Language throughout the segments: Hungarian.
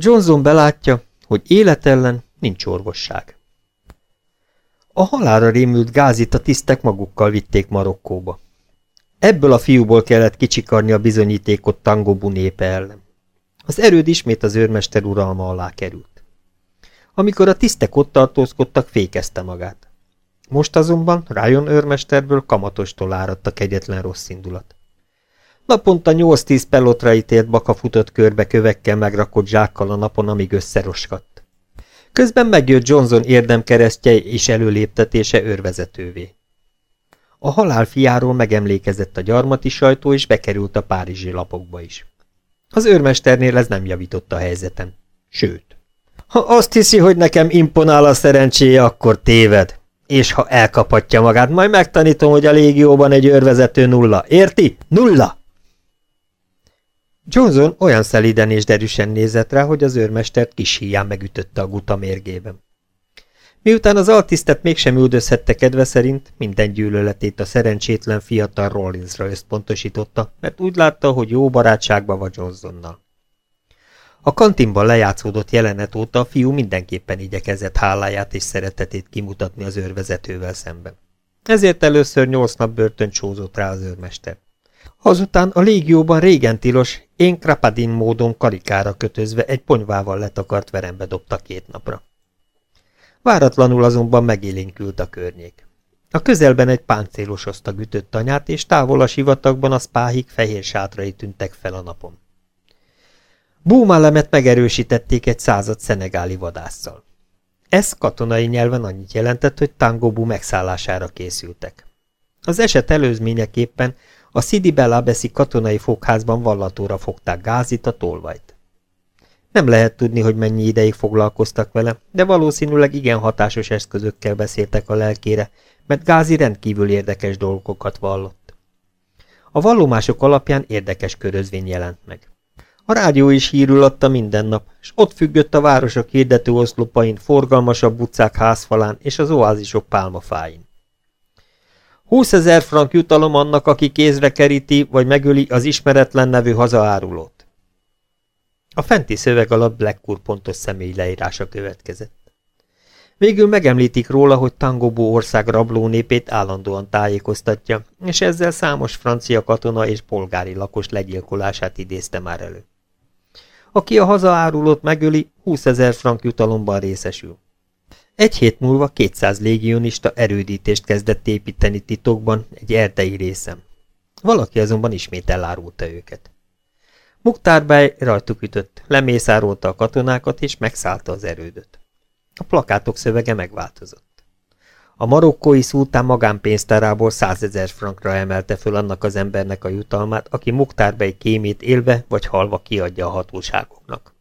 Johnson belátja, hogy élet ellen nincs orvosság. A halára rémült gázit a tisztek magukkal vitték Marokkóba. Ebből a fiúból kellett kicsikarni a bizonyítékot Tangobu népe ellen. Az erőd ismét az őrmester uralma alá került. Amikor a tisztek ott tartózkodtak, fékezte magát. Most azonban Ryan őrmesterből kamatostól áradt a kegyetlen rossz indulat. Naponta 8-10 pelotra ítélt baka futott körbe kövekkel megrakott zsákkal a napon, amíg összeroskadt. Közben megjött Johnson érdemkeresztje és előléptetése őrvezetővé. A halál fiáról megemlékezett a gyarmati sajtó, és bekerült a párizsi lapokba is. Az őrmesternél ez nem javította a helyzeten. Sőt. Ha azt hiszi, hogy nekem imponál a szerencséje, akkor téved. És ha elkaphatja magát, majd megtanítom, hogy a légióban egy őrvezető nulla. Érti? Nulla! Johnson olyan szeliden és derűsen nézett rá, hogy az őrmestert kis híján megütötte a guta mérgében. Miután az altisztet mégsem üldözhette kedve szerint, minden gyűlöletét a szerencsétlen fiatal Rollinsra összpontosította, mert úgy látta, hogy jó barátságban vagy Johnsonnal. A kantinban lejátszódott jelenet óta a fiú mindenképpen igyekezett háláját és szeretetét kimutatni az őrvezetővel szemben. Ezért először nyolc nap börtön csózott rá az őrmester. Azután a légióban régen tilos, én krapadin módon karikára kötözve egy ponyvával letakart verembe dobta két napra. Váratlanul azonban megélénkült a környék. A közelben egy páncélos osztag ütött anyát, és távol a sivatagban a spáhik fehér sátrai tűntek fel a napon. Búmálemet megerősítették egy század szenegáli vadásszal. Ez katonai nyelven annyit jelentett, hogy Tangobu megszállására készültek. Az eset előzményeképpen a Sidi Belabeszi katonai fogházban vallatóra fogták Gázit a tolvajt. Nem lehet tudni, hogy mennyi ideig foglalkoztak vele, de valószínűleg igen hatásos eszközökkel beszéltek a lelkére, mert Gázi rendkívül érdekes dolgokat vallott. A vallomások alapján érdekes körözvény jelent meg. A rádió is hírül adta minden nap, és ott függött a városok hirdető oszlopain, forgalmasabb utcák házfalán és az oázisok pálmafáin. Húszezer frank jutalom annak, aki kézre keríti vagy megöli az ismeretlen nevű hazaárulót. A fenti szöveg alatt Blackpool pontos személy leírása következett. Végül megemlítik róla, hogy Tangobó ország rabló népét állandóan tájékoztatja, és ezzel számos francia katona és polgári lakos legyilkolását idézte már elő. Aki a hazaárulót megöli, 20 ezer frank jutalomban részesül. Egy hét múlva 200 légionista erődítést kezdett építeni titokban egy erdei részem. Valaki azonban ismét elárulta őket. Muktárbáj rajtuk ütött, lemészárolta a katonákat és megszállta az erődöt. A plakátok szövege megváltozott. A marokkói szultán magánpénztárából százezer frankra emelte föl annak az embernek a jutalmát, aki Muktárbej kémét élve vagy halva kiadja a hatóságoknak.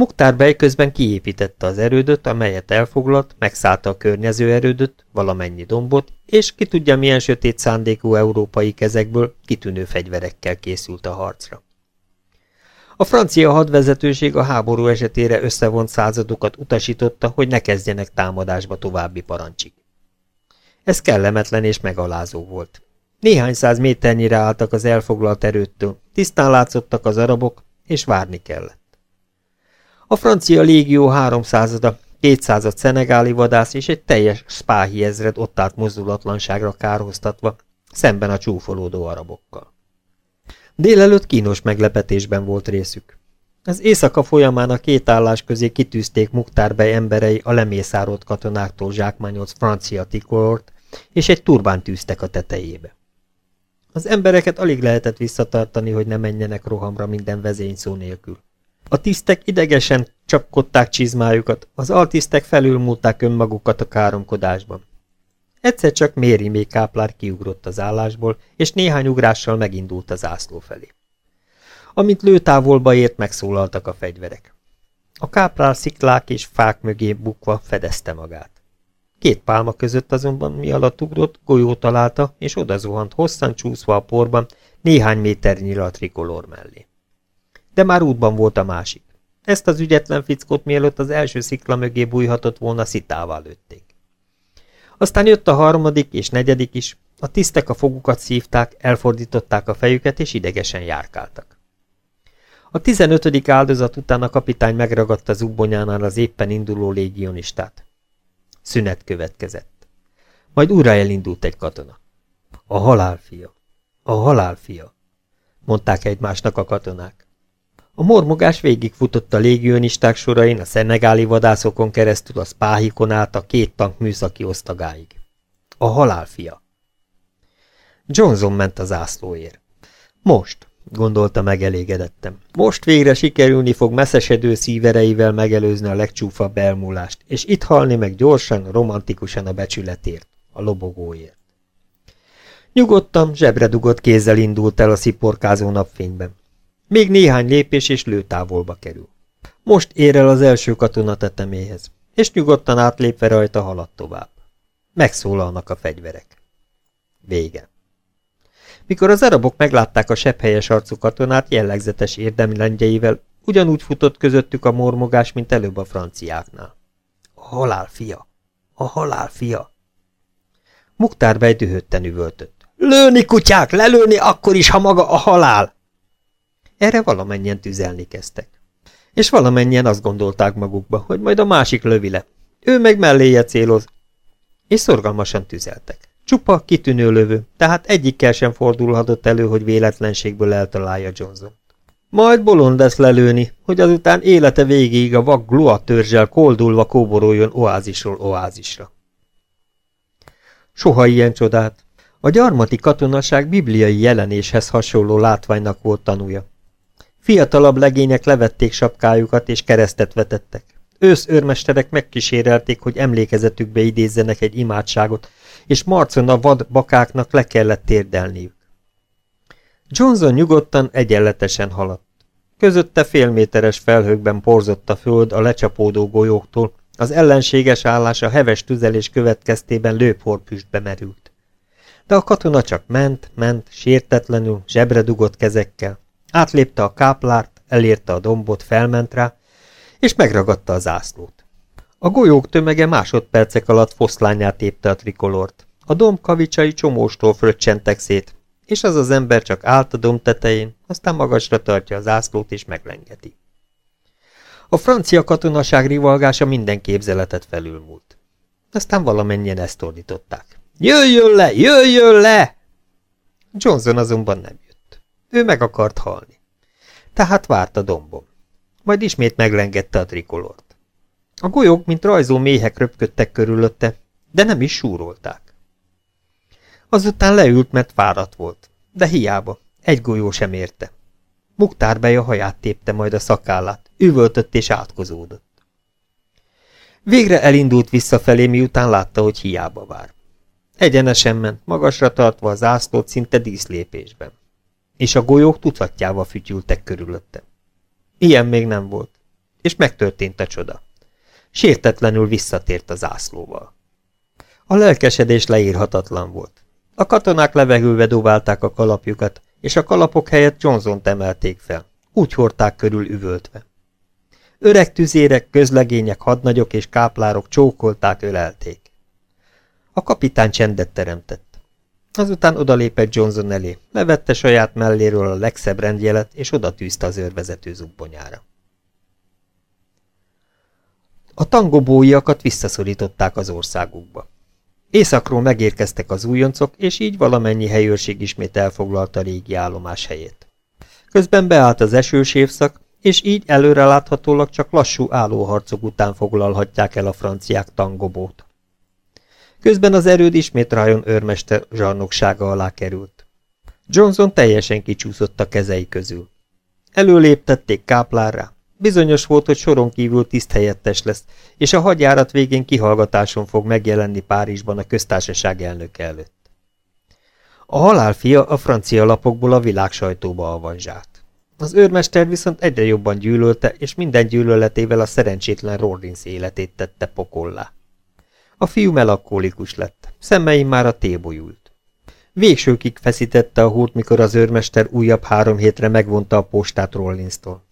Muktárbej közben kiépítette az erődöt, amelyet elfoglalt, megszállta a környező erődöt, valamennyi dombot, és ki tudja milyen sötét szándékú európai kezekből kitűnő fegyverekkel készült a harcra. A francia hadvezetőség a háború esetére összevont századokat utasította, hogy ne kezdjenek támadásba további parancsig. Ez kellemetlen és megalázó volt. Néhány száz méternyire álltak az elfoglalt erőttől, tisztán látszottak az arabok, és várni kellett. A francia légió háromszázada, kétszázad szenegáli vadász és egy teljes spáhi ezred ott állt mozdulatlanságra kárhoztatva, szemben a csúfolódó arabokkal. Délelőtt kínos meglepetésben volt részük. Az éjszaka folyamán a két állás közé kitűzték Muktárbej emberei a lemészárolt katonáktól zsákmányolt francia tikolort, és egy turbán tűztek a tetejébe. Az embereket alig lehetett visszatartani, hogy ne menjenek rohamra minden vezényszó nélkül. A tisztek idegesen csapkodták csizmájukat, az altisztek felülmúlták önmagukat a káromkodásban. Egyszer csak Méri még káplár kiugrott az állásból, és néhány ugrással megindult az ászló felé. Amint lőtávolba ért, megszólaltak a fegyverek. A káplár sziklák és fák mögé bukva fedezte magát. Két pálma között azonban mi alatt ugrott, golyó találta, és odazuhant hosszan csúszva a porban, néhány méternyire a trikolor mellé. De már útban volt a másik. Ezt az ügyetlen fickót mielőtt az első szikla mögé bújhatott volna, szitával lőtték. Aztán jött a harmadik és negyedik is, a tisztek a fogukat szívták, elfordították a fejüket és idegesen járkáltak. A tizenötödik áldozat után a kapitány megragadta zubbonyánál az éppen induló légionistát. Szünet következett. Majd újra elindult egy katona. A halálfia. A halálfia, mondták egymásnak a katonák. A mormogás végigfutott a légionisták sorain, a szenegáli vadászokon keresztül a spáhikon át a két tank műszaki osztagáig. A halálfia. Johnson ment az ászlóért. Most, gondolta megelégedettem. Most végre sikerülni fog messzesedő szívereivel megelőzni a legcsúfabb elmúlást, és itt halni meg gyorsan, romantikusan a becsületért, a lobogóért. Nyugodtan, zsebre dugott kézzel indult el a sziporkázó napfényben. Még néhány lépés és lőtávolba kerül. Most ér el az első katona teteméhez, és nyugodtan átlépve rajta halad tovább. Megszólalnak a fegyverek. Vége. Mikor az arabok meglátták a sepphelyes arcú katonát jellegzetes érdemlendjeivel, ugyanúgy futott közöttük a mormogás, mint előbb a franciáknál. A halál fia! A halál fia! Muktárbej dühötten üvöltött. Lőni, kutyák, lelőni akkor is, ha maga a halál! Erre valamennyien tüzelni kezdtek. És valamennyien azt gondolták magukba, hogy majd a másik lövi le. Ő meg melléje céloz. És szorgalmasan tüzeltek. Csupa, kitűnő lövő, tehát egyikkel sem fordulhatott elő, hogy véletlenségből eltalálja Johnson. Majd bolond lesz lelőni, hogy azután élete végéig a vak glua törzsel koldulva kóboroljon oázisról oázisra. Soha ilyen csodát. A gyarmati katonaság bibliai jelenéshez hasonló látványnak volt tanúja. Fiatalabb legények levették sapkájukat és keresztet vetettek. Ősz őrmesterek megkísérelték, hogy emlékezetükbe idézzenek egy imádságot, és marcon a vad bakáknak le kellett térdelniük. Johnson nyugodtan, egyenletesen haladt. Közötte félméteres felhőkben porzott a föld a lecsapódó golyóktól, az ellenséges állás a heves tüzelés következtében lőporpüstbe merült. De a katona csak ment, ment, sértetlenül, zsebre dugott kezekkel. Átlépte a káplárt, elérte a dombot, felment rá, és megragadta a zászlót. A golyók tömege másodpercek alatt foszlányát tépte a trikolort. A domb kavicsai csomóstól fröccsentek szét, és az az ember csak állt a domb tetején, aztán magasra tartja az zászlót és meglengeti. A francia katonaság rivalgása minden képzeletet felülmúlt. Aztán valamennyien ezt ordították. Jöjjön le, jöjjön le! Johnson azonban nem jött. Ő meg akart halni. Tehát várt a dombom. Majd ismét meglengette a trikolort. A golyók, mint rajzó méhek röpködtek körülötte, de nem is súrolták. Azután leült, mert fáradt volt, de hiába, egy golyó sem érte. Muktárbej a haját tépte majd a szakállát, üvöltött és átkozódott. Végre elindult visszafelé, miután látta, hogy hiába vár. Egyenesen ment, magasra tartva az ászlót szinte díszlépésben. És a golyók tucatjával fütyültek körülötte. Ilyen még nem volt. És megtörtént a csoda. Sértetlenül visszatért az ászlóval. A lelkesedés leírhatatlan volt. A katonák levegőbe dobálták a kalapjukat, és a kalapok helyett Johnson emelték fel. Úgy hordták körül üvöltve. Öreg tüzérek, közlegények, hadnagyok és káplárok csókolták, ölelték. A kapitány csendet teremtett. Azután odalépett Johnson elé, levette saját melléről a legszebb rendjelet, és oda tűzte az őrvezető zubbonyára. A tangobóiakat visszaszorították az országukba. Északról megérkeztek az újoncok, és így valamennyi helyőrség ismét elfoglalta régi állomás helyét. Közben beállt az esős évszak, és így előreláthatólag csak lassú állóharcok után foglalhatják el a franciák tangobót. Közben az erőd ismét Ryan őrmester zsarnoksága alá került. Johnson teljesen kicsúszott a kezei közül. Előléptették káplárra, Bizonyos volt, hogy soron kívül tiszthelyettes lesz, és a hadjárat végén kihallgatáson fog megjelenni Párizsban a köztársaság elnöke előtt. A halálfia a francia lapokból a világ sajtóba avanzsált. Az őrmester viszont egyre jobban gyűlölte, és minden gyűlöletével a szerencsétlen Rollins életét tette pokollá. A fiú melankólikus lett, szemeim már a tébolyult. Végsőkig feszítette a húrt, mikor az őrmester újabb három hétre megvonta a postát Rollinstól.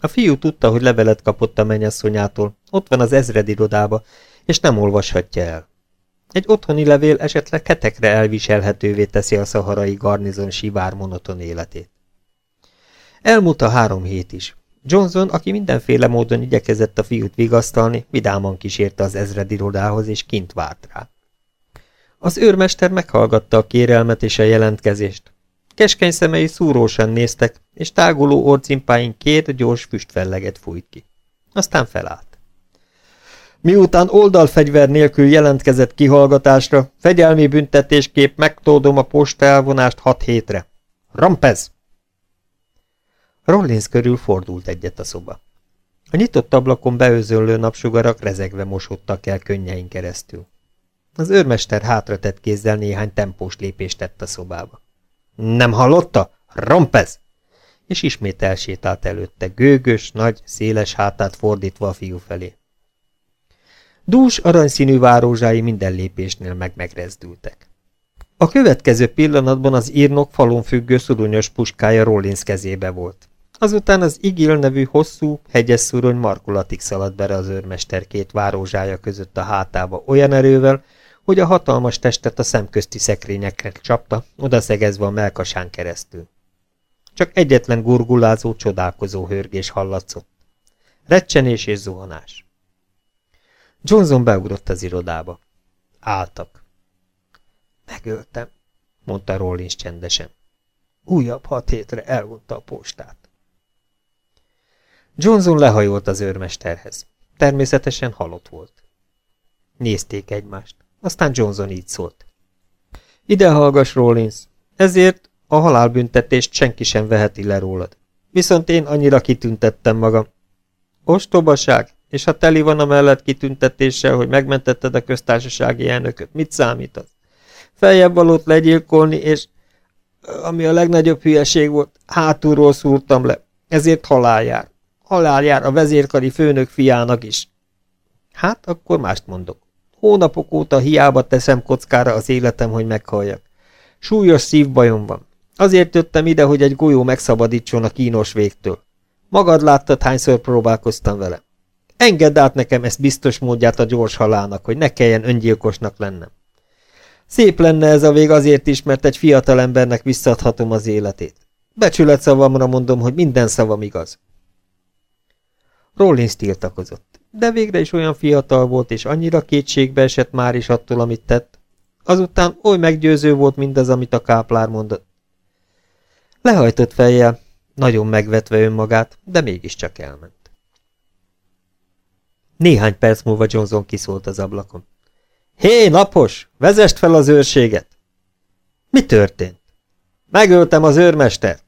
A fiú tudta, hogy levelet kapott a mennyasszonyától, ott van az ezredirodába, és nem olvashatja el. Egy otthoni levél esetleg hetekre elviselhetővé teszi a szaharai garnizon sivár monoton életét. Elmúlt a három hét is. Johnson, aki mindenféle módon igyekezett a fiút vigasztalni, vidáman kísérte az ezredirodához, és kint várt rá. Az őrmester meghallgatta a kérelmet és a jelentkezést. Keskeny szemei szúrósan néztek, és táguló orcimpáin két gyors füstfelleget fújt ki. Aztán felállt. Miután oldalfegyver nélkül jelentkezett kihallgatásra, fegyelmi büntetésképp megtódom a posta elvonást hat hétre. Rampez! Rollins körül fordult egyet a szoba. A nyitott ablakon beőzönlő napsugarak rezegve mosódtak el könnyein keresztül. Az őrmester hátratett kézzel néhány tempós lépést tett a szobába. Nem hallotta? Rompez! És ismét elsétált előtte, gőgös, nagy, széles hátát fordítva a fiú felé. Dús aranyszínű várózsái minden lépésnél meg megrezdültek. A következő pillanatban az írnok falon függő szuronyos puskája Rollins kezébe volt. Azután az Igil nevű hosszú, hegyes szurony markulatig szaladt bele az őrmester két várózsája között a hátába olyan erővel, hogy a hatalmas testet a szemközti szekrényekre csapta, odaszegezve a melkasán keresztül. Csak egyetlen gurgulázó, csodálkozó hörgés hallatszott. Recsenés és zuhanás. Johnson beugrott az irodába. Álltak. Megöltem, mondta Rollins csendesen. Újabb hat hétre elvonta a postát. Johnson lehajolt az őrmesterhez. Természetesen halott volt. Nézték egymást. Aztán Johnson így szólt. Ide hallgass, Rollins. Ezért a halálbüntetést senki sem veheti le rólad. Viszont én annyira kitüntettem magam. Ostobaság, és ha teli van a mellett kitüntetéssel, hogy megmentetted a köztársasági elnököt, mit számít az? Feljebb valót legyilkolni, és ami a legnagyobb hülyeség volt, hátulról szúrtam le, ezért halál jár. Halál jár a vezérkari főnök fiának is. Hát, akkor mást mondok. Hónapok óta hiába teszem kockára az életem, hogy meghalljak. Súlyos szívbajom van. Azért jöttem ide, hogy egy golyó megszabadítson a kínos végtől. Magad láttad, hányszor próbálkoztam vele. Engedd át nekem ezt biztos módját a gyors halálnak, hogy ne kelljen öngyilkosnak lennem. Szép lenne ez a vég azért is, mert egy fiatal embernek visszadhatom az életét. Becsület szavamra mondom, hogy minden szavam igaz. Rollins tiltakozott, de végre is olyan fiatal volt, és annyira kétségbe esett már is attól, amit tett. Azután oly meggyőző volt mindaz, amit a káplár mondott. Lehajtott fejjel, nagyon megvetve önmagát, de mégiscsak elment. Néhány perc múlva Johnson kiszólt az ablakon. Hé, napos! Vezest fel az őrséget! Mi történt? Megöltem az őrmestert!